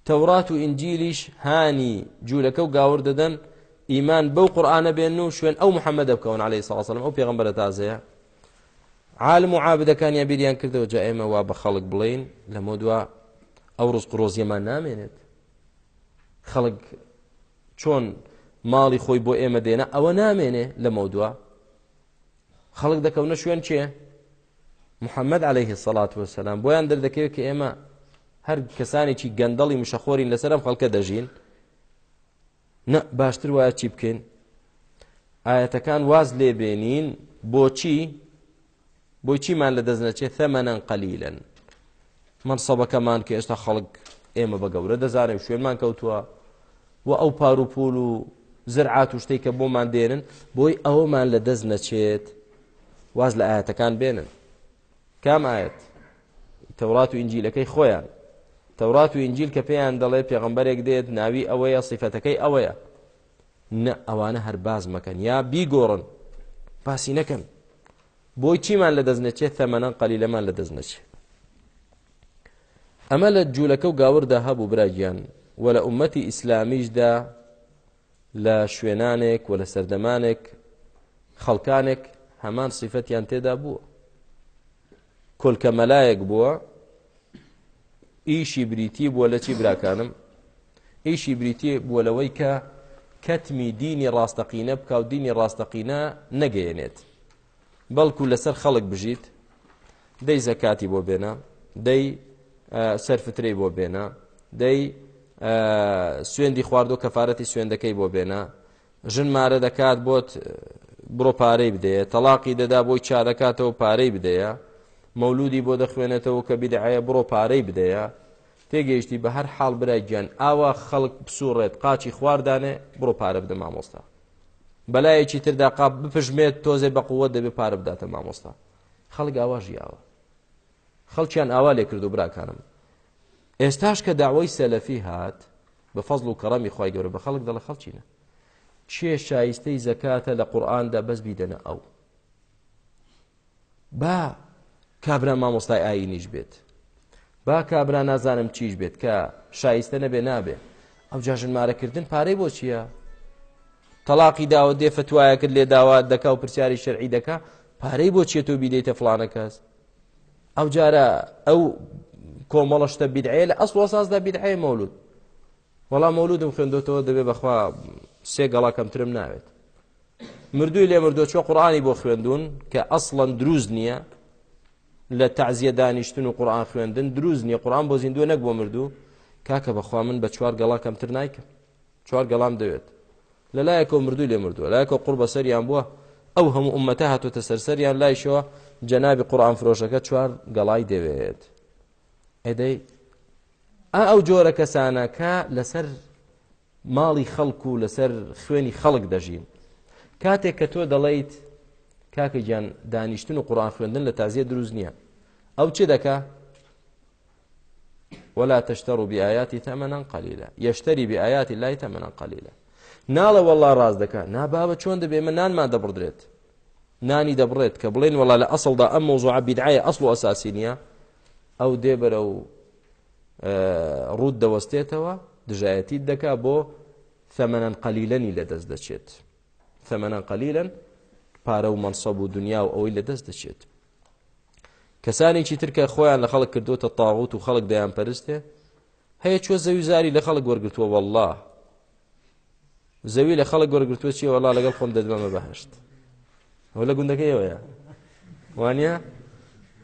تەورات و ئینجیلیش هانی جوولەکە و گاور دەدەن ئیمان بەو قورآانە بێن و شوێن ئەو محەممەدە بکەون عليه ساسلم ئەو پێغمبەرە تازەیە عالم و عابدەکانیان بیریان کردەوە جا ئێمە وا بە خەڵک بڵین لە مدووە ئەو ڕزق ڕۆزیەمان نامێنێت خەڵک چۆن ماڵی خۆی بۆ ئێمە دێنە ئەوە نامێنێ لە مەودووە خەڵک دەکەونە شوێن چیە؟ محەممەد عليه سەڵات وسلام بۆیان دەردەکەوێت کە ئێمە هەر کەسانێکی گەندەڵی مشەخۆرین لەسەرم خەڵکە دەژین نە باشتر وایە چی بکەین ئاەتەکان واز لێبێنین بۆچی بۆی چیمان لە دەستنەچێت تەمەەن قەلیلەن منسەبەکەمان کە ئێستا خەڵک ئێمە بە گەورە دەزانێ و شوێنمان کەوتووە و ئەو پاروپول و زرعات و شتێک کە بۆمان دێنن بۆی ئەومان لە دەست نەچێت واز لە ئاەتەکان بێنن کام ئاەت تەورات و ئینجیلەکەی خۆیان تەورات و ئینجیل کە پێیان دەڵێ پێغمبەرێک دێت ناوی ئەوەیە سیفەتەکەی ئەوەیە نە ئەوانە هەر باز مەکەن یا بیگۆڕن باسی نەکەن بۆی چیمان لە دەستنەچێت تەمەەن قەلیلەمان لە دەستنەچێت ئەمە لە جوولەکە و گاوردا هەبوو براگیان و لە عومەتی ئیسلامیشدا لە شوێنانێک و لە سەردەمانێک خەڵکانێک هەمان سیفەتیان تێدا بووە کۆلکە مەلایەک بووە ئیشی بریتی بووە لە چی براکانم ئیشی بریتی بووە لەوەی کە کەتمی دینی ڕاستەقینە بکە و دینی ڕاستەقینە نەگەیەنێت بەڵکو لەسەر خەڵک بژیت دەی زەکاتی بۆ بێنە دەی سەرفترەی بۆ بێنە دەی سوێندی خواردۆ کەفاەتی سوێندەکەی بۆ بێنە ژن مارە دەکات بۆت بڕۆ پارەی بدەیە تەلاقی دەدا بۆی چادەکاتەوە پارەی بدەیە مەولودی بۆ دەخوێنێتەوە کە بیدعایە بڕۆ پارەی بدەیە تێگەیشتی بە هەر حاڵ برای گیان ئاوا خەڵک بسوڕێت قاچی خواردانێ بڕۆ پارە بدە مامۆستا بەلایەکی تردا قاب بپژمێت تۆزێ بە قووە دەبێ پارە بداتە مامۆستا خەڵک ئاواژیاوە خەڵکیان ئاوا لێ کرد و براکانم ئێستاش کە داوای سەلەفی هات بە فەزڵ و کەڕەمی خی گەورە بە خەڵک دەڵە خەڵچینە چێ شایستەی زەکاتە لە قورآاندا بەس بیدەنە ئەو با کابرا مامۆستای ئاینیش بێت با کابرا نازانم چیش بێت کە شایستە نەبێ نابێ ئەو جاژنمارەکردن پارەی بۆ چییە تەلاقی داوە دێ فتوایە کرد لێ داوا دەکا و پرسیاری شەرعی دەکا پارەی بۆ چێت و بیدەیتە فلانە کەس ئەو جارە ئەو کۆمەڵەشتە بیدعێ لە ئەسڵ سازدا بیدعێ مەولود وەڵام مەولودم خوێندوتەوە دەبێ بەخوا سێ گەڵاکەمترم ناوێت مردووی لێ مردۆ چۆ قڕانی بۆ خوێندون کە ئەسڵەن دروست نییە لە تعزیە دانیشتن و قورآان خوێندن دروست نیە قورآان بۆ زیندوە نەک بۆ مردوو کاکە بەخوا من بە چوار گەڵا کەمتر نایکەم چوار گەڵام دەوێت لە لایەکە و مردوو لێ مردووە لایەکە قڕ بە سەریان بووە ئەو هەموو عمەتە هاتوتە سەرسەریان لایشەوە جەنابی قورآان فرۆشەکە چوار گەڵای دەوێت ئەدەی ئەو جۆرە کەسانەکە لەسەر ماڵی خەڵکو و لەسەر خوێنی خەڵک دەژین کاتێک کە تۆ دەڵیت کاکە گیان دانیشتن و قڕان خوێندن لە تازیە دروست نییە ئەو چی دەکا ولا تشتروا بآياتي ثمنا قليلا يشتري بآيات الله ثمنا قليلا ناڵە والله ڕاز دەکە نابابە چۆن دەبێ من نانمان دەبڕدرێت نانی دەبڕێت کە بڵێن وڵا لە ئەسڵدا ئەم مۆزوع بیدعایە ئەسڵ و ئەساسی نییە ئەو دێبەرە و ڕوود دەوەستێتەوە دژایەتیت دەکا بۆ ثەمەەن قەلیلەنی لەدەست دەچێت ثەمەەن قەلیلەن پارە و منسەب و دنیا و ئەوەی لە دەست دەچێت کەسانێکی ترکە خۆیان لە خەڵک کردوتە تاغوت و خەڵک دەیان پەرستێ هەیە چوە زەویزاری لە خەڵک وەرگتووە والله زەوی لە خەڵک وەرگتووە چی وڵا لەگەڵ خۆم دەدوەمە بەهشت ئەو لە گوندەکەی ئەوەیە وانە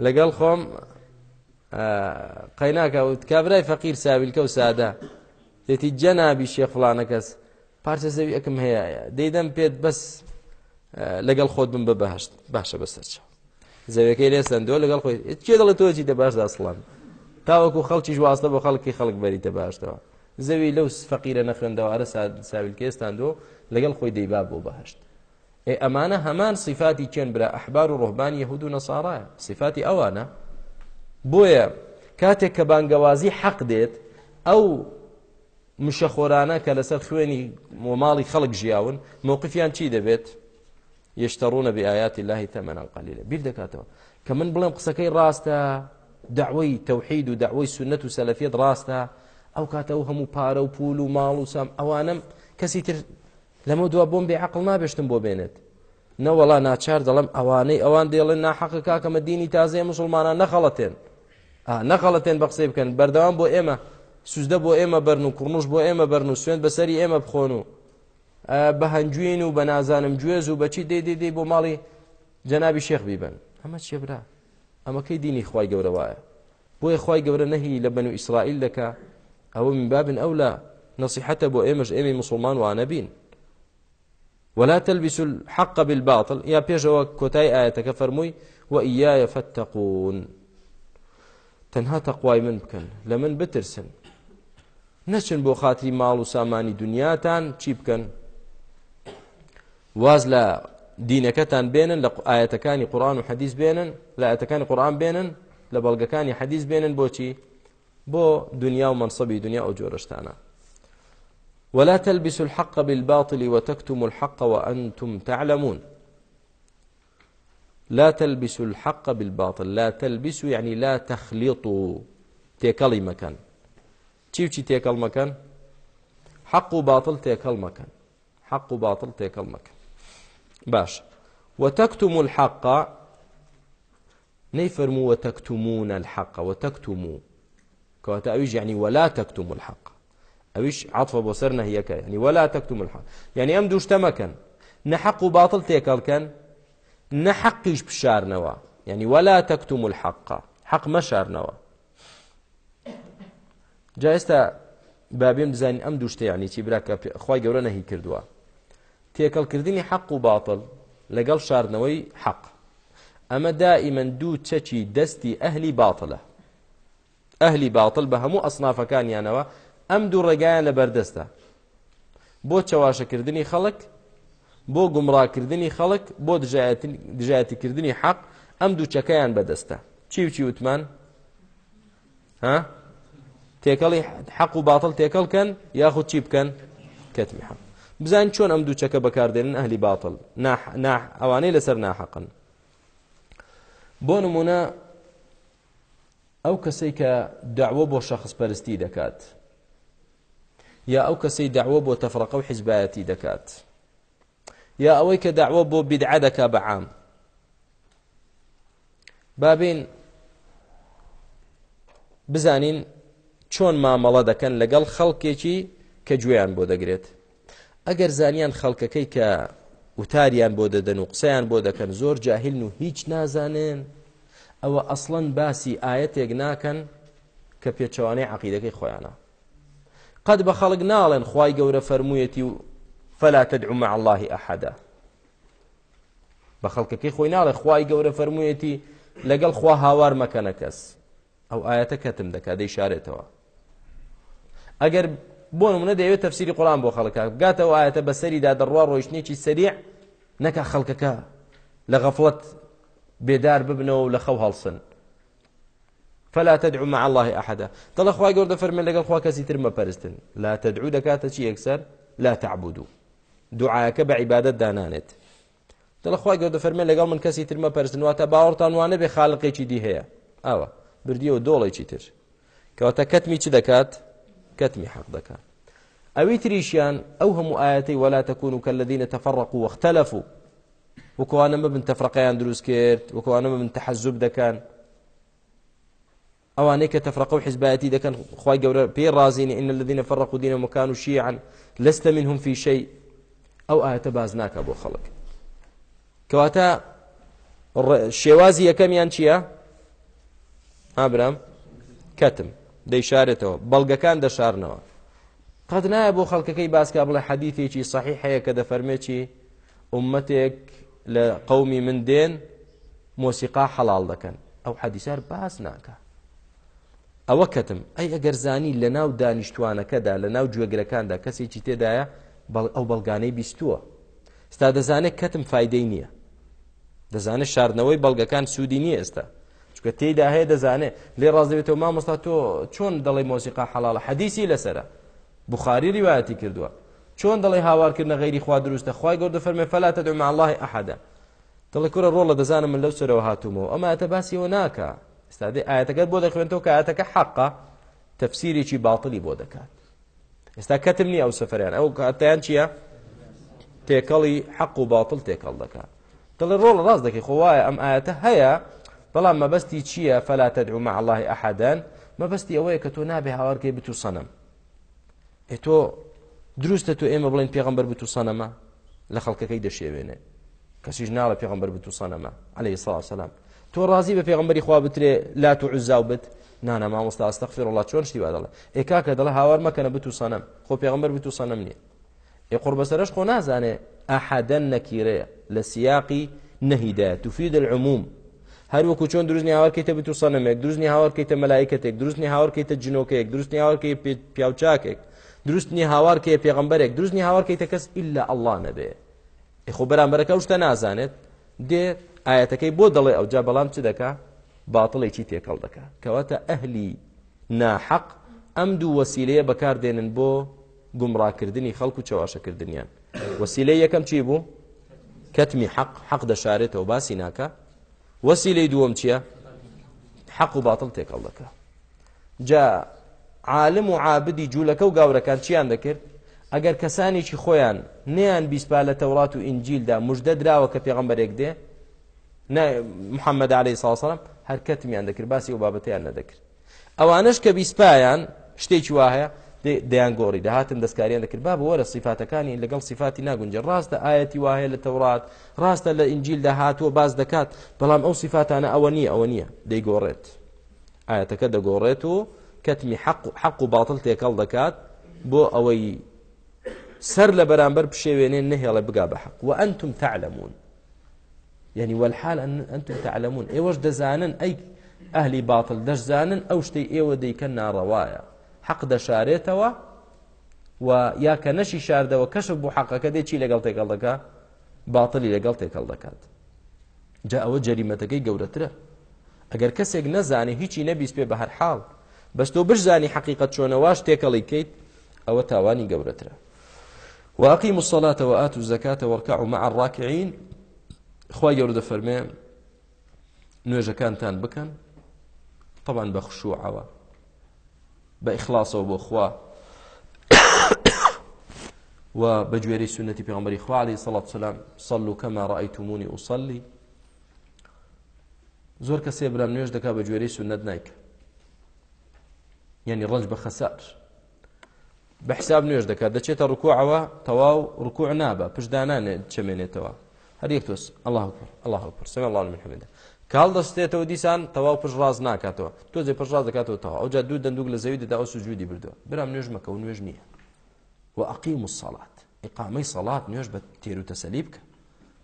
لەگەڵ خۆم قەیناکەوت کابرای فەقیر ساویلکە و سادا دێتی جەنابی شێخ فلانە کەس پارچە زەوی ئەکەم هەیە دەیدەم پێت بەس لەگەڵ خۆت بم بە بەهشت باشە بەسەرچەوە زەوەکەی لێ سندۆ لەگەڵ خۆی کێ دەڵێت تۆجی دە باش داسڵان تاوەکو خەڵکی ژواستە بۆ خەڵکی خەڵک بەریتە باشتەوە زەوی لەو فەقیرە نەخێندەوارە ساویلکێستاندۆ لەگەڵ خۆی دەیبا بۆ بەهشت ئەمانە هەمان سیفاتی کێن برا ئەحبار و ڕۆحبانی یهود و نەساڕایە سیفاتی ئەوانە بۆیە کاتێک کە بانگەوازی حەق دێت ئەو مشەخۆرانە کە لەسەر خوێنی مۆماڵی خەڵک ژیاون مووقفیان چی دەبێت؟ یشتەڕونە بآیاتی اللهی تەمەەن قالیلە بیر دەکاتەوە کە من بڵێم قسەکەی ڕاستە دعوەی تەوحید و دعوەی سنت و سەلفێت ڕاستە ئەو کاتە و هەموو پارە و پول و ماڵ و سام ئەوانم کەسی تر لەمە دووە بۆم بێعقل نابێشتم بۆ بێنێت نەوەڵا ناچار دەڵم ئەوانەی ئەوان دێڵێن ناحەق کاکەمە دینی تازەیە مسلمانان نەخەڵەتێن نەخەڵەتێن بە قسەی بکەن بەردەوام بۆ ئێمە سوزدە بۆ ئێمە بەرن و کوڕنوش بۆ ئێمە بەرن و سوێن بەسەری ئێمە بخۆن و بە هەنجوین و بە نازانم گوێز و بەچی دێ دێ دێ بۆ ماڵی جەنابی شێخ بیبن ئەمە چێبرا ئەمەکەی دینی خی گەورەوایە بۆیە خی گەورە نەهی لە بن و ئیسرائیل دەکا ئەوە من بابن ئەو لە نصیحەتە بۆ ئێمەش ئێمە مسلمان وانەبین ولا تلبسوا الحق بالباطل يا بيجوا كوتاي آياتك فرموي وإياي فاتقون تەنها تەقوای من بکەن لە من بترسن نەچن بۆ خاتری ماڵ و سامانی دنیاتان چی بکەن واز لە دینەکەتان بێنن لە ئاەتەکانی قورآن و حەدیث بێنن لە ئاەتەکانی قورآن بێنن لە بەڵگەکانی حەدیث بێنن بۆچی بۆ دنیا و منصبی دنیا و جۆرەشتانە ولا تلبسوا الحق بالباطل وتكتموا الحق وأنتم تعلمون لا تلبسوا الحق بالباطل لا تلبسوا يعني لا تخلطوا تيكلي مكان تشيو تشي تيكل مكان حق وباطل تيكل مكان حق وباطل تيكل مكان باش وتكتم الحق نيفرمو وتكتمون الحق وتكتمو كواتا أويش يعني ولا تكتم الحق أويش عطف بصرنا هي يعني ولا تكتم الحق يعني أم دوش تمكن نحق باطل تيكال كان نحقيش بشار نوا يعني ولا تكتم الحق حق مشار نوا جا ئێستا بابێم بزانین ئەم دوشتە یعنی چی براکە خی گەورە نەهی کردووە تێکەڵکردنی حەق و باڵ لەگەڵ شاردنەوەی حەق ئەمە دائیمەن دوو چەچی دەستی ئەهلی باڵە ئەهلی باڵ بە هەموو ئەسنافەکانیانەوە ئەم دوو ڕێگایان لە بەردەستە بۆ چەواشەکردنی خەڵک بۆ گومڕاکردنی خەڵک بۆ دژایەتیکردنی حەق ئەم دوو چەکەیان بەدەستە چی وچی وتمان تێکەڵی حەق و باڵ تێکەڵکەن یاخود چی بکەن کەتمی حەق بزان چۆن ئەم دووچەکە بەکاردێنن ئەهلی باتڵ ئەوانەی لەسەر ناحقن بۆ نمونە ئەو کەسەی کە داوە بۆ شەخص پەرستی دەکات یا ئەو کەسەی داوە بۆ تەفرەقە و حیزبایەتی دەکات یا ئەوەی کە داوە بۆ بیدعا دەکا بەعام بابین بزانین چۆن مامەڵە دەکەن لەگەڵ خەڵکێکی کە گوێیان بۆ دەگرێت ئەگەر زانیان خەڵکەکەی کە وتاریان بۆ دەدەن و قسەیان بۆ دەکەن زۆر جاهلن و هیچ نازانن ئەوە ئەسڵەن باسی ئاەتێک ناکەن کە پێچەوانەی عقیدەکەی خۆیانە قەت بە خەڵک ناڵێن خی گەورە فەرموویەتی و فەلا تدعو مع الله ئەحدا بە خەڵکەکەی خۆی ناڵێ خی گەورە فەرموویەتی لەگەڵ خوا هاوار مەکەنە کەس ئەو ئاەتە کەتم دەکات دەیشارێتەوە ئەگەر بۆ منە دەیەوێت تەفسیری قرآن بۆ خەڵکە بگاتەوە ئاەتە بەسەریدا دەڕوا ڕۆیشتێکی سریع نەکە خەڵکەکە لە غەفڵەت بێدار ببنەوە لە خەو هەڵسن فلا تدعو مع الله أحدا طلع خواي قول دفر من لقل خواك سيتر ما برستن لا تدعو دكاتة شي يكسر لا تعبدو دعاك بعبادة دانانت طلع خواي قول دفر من لقل من كسيتر ما برستن واتا باورتان وانا بخالقي شي دي هي آوا برديو دولي شي تر كواتا كتمي شي دكات کەتمی حەق دەکات ئەوی تریشیان ئەو هەموو ئاەتی وەلا تەکون و کە لەدینە تەفەڕق و وەختەلەف و وەکوانە مەبن تەفرەقەیان دروست کرد وەکوانە مەبن تەحەزوب دەکەن ئەوانەیە کە تەفرەقە و حیزبایەتی دەکەن خی گەورە پێی رازیینی ئین لەدینە فەرق و دینە مکان و شیعن لەستە منهم فی شەی ئەو ئاەتە باز ناکە بۆ خەڵک کەواتە شێوازی یەکەمیان چییە؟ ئابرام کەتم دەیشارێتەوە بەڵگەکان دەشارنەوە قەت نایە بۆ خەڵکەکەی باسکە بڵێ حەدیثێکی صحیح هەیە کە دەفەرمێکی ئومەتێک لە قەومی من دێن مۆسیقا حەڵال دەکەن ئەو حەدیسار باس ناکە ئەوە کەتم ئەی ئەگەر زانی لە ناو دانیشتوانەکەدا لە ناو جوێگرەکاندا کەسێکی تێدایە ئەو بەڵگانەی بیستووە ستا دەزانێت کەتم فیدەی نییە دەزانێت شاردنەوەی بەڵگەکان سوودی نییە ئێستا چکە تێدا هەیە دەزانێت لێ ڕازەوێتەوە مامۆستا تۆ چۆن دەڵی مۆسیقا حەڵاڵە حەدیسی لەسرە بخاری ریواەتی کردووە چۆن دەڵی هاوارکردنە غیری خوا دروستە خخوای گەوردە فەرمێ فەلاتە دوم الله ئەحدا دڵی کورە ڕۆڵە دەزانم من لەو سەرەوە هاتوومەوە ئەمە ئەتە باسیەوە ناکە ئستادی ئاەتەکەت بۆ دەخوێنەوە کە ئاەتەکە حەقا تەفسیرێکی باڵتلی بۆ دەکات ئێستا کەتم نی ئەو سەفریان ئەو کاتیان چییە تێکەڵی حەق و باڵتل تێکەڵ دەکات دڵی ڕۆڵ ڕاست دەکەی خۆواە ئەم ئاەتە هەیە بەڵام مەبەستی چییە فەلا تەدعو مع الله ئەحدان مەبەستی ئەوەیە کە تۆ نابێ هاوارگەی بت و سەنم ئێ تۆ دروستە تۆ ئێمە بڵێن پێغمبەر بت و سەنەما لە خەڵکەکەی دەشێوێنێ کەسیش ناڵە پێغمبەر بت و سەنەما عليه سڵ سلام تۆ ڕازی بە پێغمبەری خوا بترێ لا تو عزا بت نانە مامۆستا ئەستەخفر وڵات چۆن شتی بادەڵە ئێکا کە دەڵە هاوار مەکەنە بت و سەنم خۆ پێغمبەر بت و سەنم نییە ئێ قڕ بەسەرش خۆ نازانێ ئەحەدەن نەکیرەیە لە سیاقی نەهیدە تفید العموم هەروەکو چۆن دروستنی هاوارکەیتە بتو سەنمێک دروستنی هاوارکەیتە مەلایکەتێک دروستنی هاوارکەیتە جنۆکەیەک دروستنی هاوارکەی پیاوچاکێک دروستنی هاوارکەیە پێغمبەرێک دروستنی هاوارکەیتە کەس ئللا ئەله نەبێ ئخۆ بەرامبەرەکە شتە نازانێت دێ ئاەتەکەی بۆ دەڵێ ئەوجا بەڵام چ دەکا باتڵێکی تێکەڵ دەکا کەواتە ئەهلی ناحق ئەم دوو وەسیلەیە بەکاردێنن بۆ گومڕاکردنی خەڵکو چاواشەکردنیان وەسیلەی یەکەم چی بوو؟ کەتمی حەق حەق دەشارێتەوە باسی ناکە وسیلەی دووەم چییە؟ حەق و باتڵ تێکەڵ دەکە جا عالم و عابدی جوولەکە و گاورەکان چیان دەکرد ئەگەر کەسانێکی خۆیان نەیان بیسپا لە تەورات و ئینجیلدا مژدە دراوە کە پێغەمبەرێک دێ محەممەد عليهەی ساسەڵم هەرکەتمیان دەکرد باسی و بابەتیان نەدەکرد ئەوانش کە بیسپایان شتێکی وهەیە دەیان گۆڕی داهاتن دەستکاریان دەکرد با بەوەرە سیفاتەکانی لەگەڵ سیفاتی ناگونجە ڕاستە ئاەتی وایە لە تەورات ڕاستە لە ئینجیل داهاتوە باز دەکات بەڵام ئەو سیفاتانە ئەوە نییە ئەوە نییە دەیگۆڕێت ئاەتەکە دەگۆڕێت و کەتمی حەق و باڵ تێکەڵ دەکات بۆ ئەوەی سەر لە بەرامبەر پشێوێنێن نهێڵە بگا بە حەق و ئەنتم تعلمون یعنی والحال ئەنتم تعلمون ئێوەش دەزانن ئەی ئەهلی باڵ دەشزانن ئەو شتەی ئێوە دەیکە ناڕەوایە حەق دەشارێتەوە و یا کە نەشی شاردەوە کەشف بوو حەقەکە دێکی لەگەڵ تێکەڵ دەکا باتڵی لەگەڵ تێکەڵ دەکات جا ئەوە جەریمەتەکەی گەورەترە ئەگەر کەسێک نەزانێ هیچی نەبیست پێ بە هەر حاڵ بەستۆ بشزانی حقیقت چۆنەواش تێکەڵی کەیت ئەوە تاوانی گەورەترە واقيموا الصلاة وآتوا الزكاة واركعوا مع الراكعين خواي يورد فرمي نوجه كانتان بكن طبعا بخشوع بە ئیخلاسەوە بۆ خوا و بجويري سنة بيغمبري خوا عليه الصلاة والسلام صلوا كما رأيتموني أصلي زۆر کەسێ برام نوێش دەکا بە جوێرەی سنت نایکە یعنی ڕنج بە خەسار بە حساب نوێش دەکات دەچێتە ڕکوعەوە تەواو ڕکوع نابە پشدانانێت چمێنێتەوە هەر یەک تۆس الله الله پر سمع الله من حمده کاڵ دەستێتەوە دیسان تەواو پشڕاز ناکاتەوە تۆزێ پشڕاز دەکاتەوە تەوا ئەوجا دوو دەندوک لە زەویدا ئەو سوجودی بردووە برام نوێژ مەکە و نوێژ نییە و عقیم و سەڵات ئقامەی سەڵات نوێژ بە تێر و تەسەلی بکە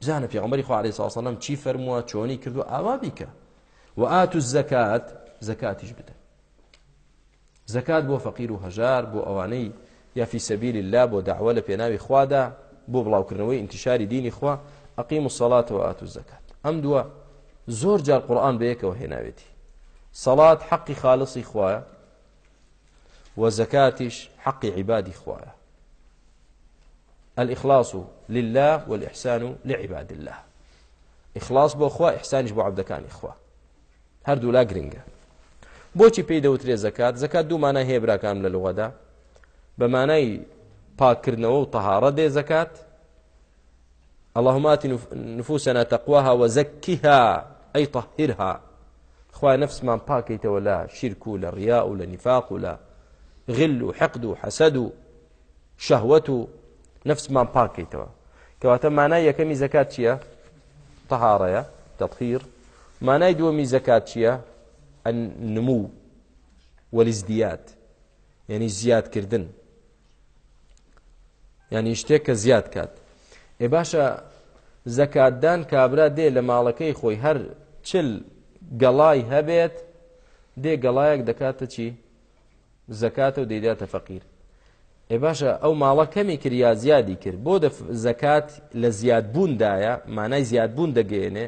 بزانە پێغمبەری خوالی ساسەڵم چی فەرمووە چۆنی کردو ئاوا بیکە و ئات و زەکات زەکاتیش بدە زەکات بۆ فەقیر و هەژار بۆ ئەوانەی یافی سەبیلی لا بۆ داوە لە پێناوی خوادا بۆ بڵاوکردنەوەی انتشاری دینی خوا عقیم و سەڵات و ئات و زەکات ئەم دووە زۆر جار قورآن بەیەکەوە هێناوێتی سەڵات حەقی خالصی خوایە و زەکاتیش حەقی عیبادی خوایە الإخلاص لله والإحسان لعباد الله إخلاص بۆ خوا إحسانش بۆ عبدەکانی خوا هەردوو لا گرنگە بۆچی پێی دەوترێ زەکات زەکات دوومانە هێبراکان لە لغەدا بە مانای پاکردنەوە و تەهارە دێ زەکات اللهم آت نفوسنا تقواها وزكها أي طهرها خوا نفس من باكيت ولا شرك ولا رياء ولا نفاق ولا غل وحقد وحسد شهوة نفس من باكيت كواتا معنى يكمي زكاة شيا طهارة تطهير معنى دومي زكاة شيا النمو والازدياد يعني زياد كردن يعني شتێک کە زیاد کات ئێ باشە زەکاتدان کابرا دێ لە ماڵەکەی خۆی هەر چل گەڵای هەبێت دێ گەڵایەک دەکاتە چی زەکاتە و دەیداتە فەقیر ئێ باشە ئەو ماڵە کەمی کریا زیادی کرد بۆ زەکات لە زیادبووندایە مانای زیادبوون دەگەێنێ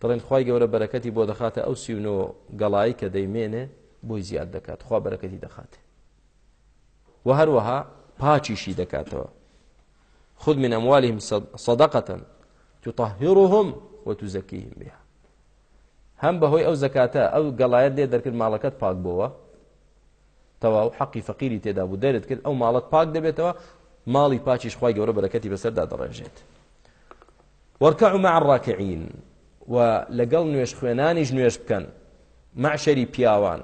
دەڵێن خی گەورە بەرەکەتی بۆ دەخاتە ئەو سیونۆ گەڵایی کە دەیمێنێ بۆی زیاد دەکات خوا بەرەکەتی دەخاتێ و هەروەها پاچیشی دەکاتەوە خذ من أموالهم صدقة تطهرهم وتزكيهم بها هم بهوي أو زكاة أو قلايات دي درك المالكات باك بوا تواو حقي فقيري تيدا بو دارت كرد أو مالات باك دبيتوا مالي باكيش خواي قورو بركتي بسر دا درجات واركعوا مع الراكعين ولقل نويش خوانانيش نويش بكن مع شري بياوان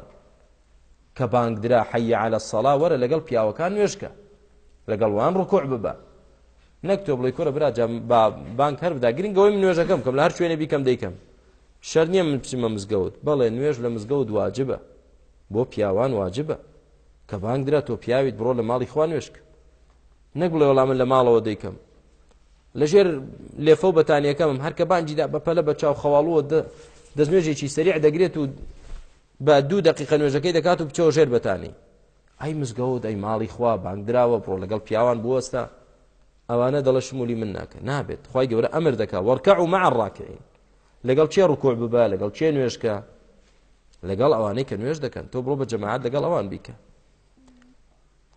كبانك درا حي على الصلاة ورا لقل بياوكان نويشكا لقل وان ركوع ببا نەک تۆ بڵی کۆرە براجە بانک هەر بدا گرنگەوەی نوێژەکەم کەم لە هەر شوێنە بیکەم دەیکەم شەر نییە من پچمە مزگەوت بەڵێ نوێژ لە مزگەوت واجبە بۆ پیاوان واجبە کە بانک درا تۆ پیاویت بڕۆ لە ماڵی خوان نوێشک نەک بڵێ وەڵام من لە ماڵەوە دەیکەم لەژێر لێفە و بەتانیەکەم هەرکە بانجیدا بەپەلە بە چاو خەواڵەوە دەستنوێژێکی سریع دەگرێت و بە دوو دقیقە نوێژەکەی دەکات و بچەوە ژێر بەتانی ئەی مزگەوت ئەی ماڵی خوا بانک درراوە پڕۆ لەگەڵ پیاوان بوەستە ئەوانە دەڵە شمولی من ناکە نابێت خی گەورە ئەمر دەکا وەرکە و مەعڕاکەین لەگەڵ چێ ڕکوع ببا لەگەڵ چێ نوێشکە لەگەڵ ئەوانەی کە نوێش دەکەن تۆ بڕۆ بە جەماعات لەگەڵ ئەوان بیکە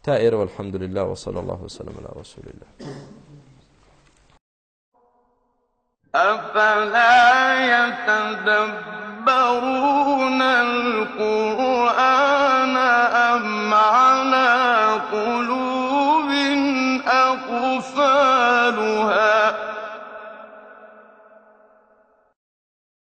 تا ئێرە الحمد لله وصلى الله وسلم على رسول الله أفلا يتدبرون القرآن أم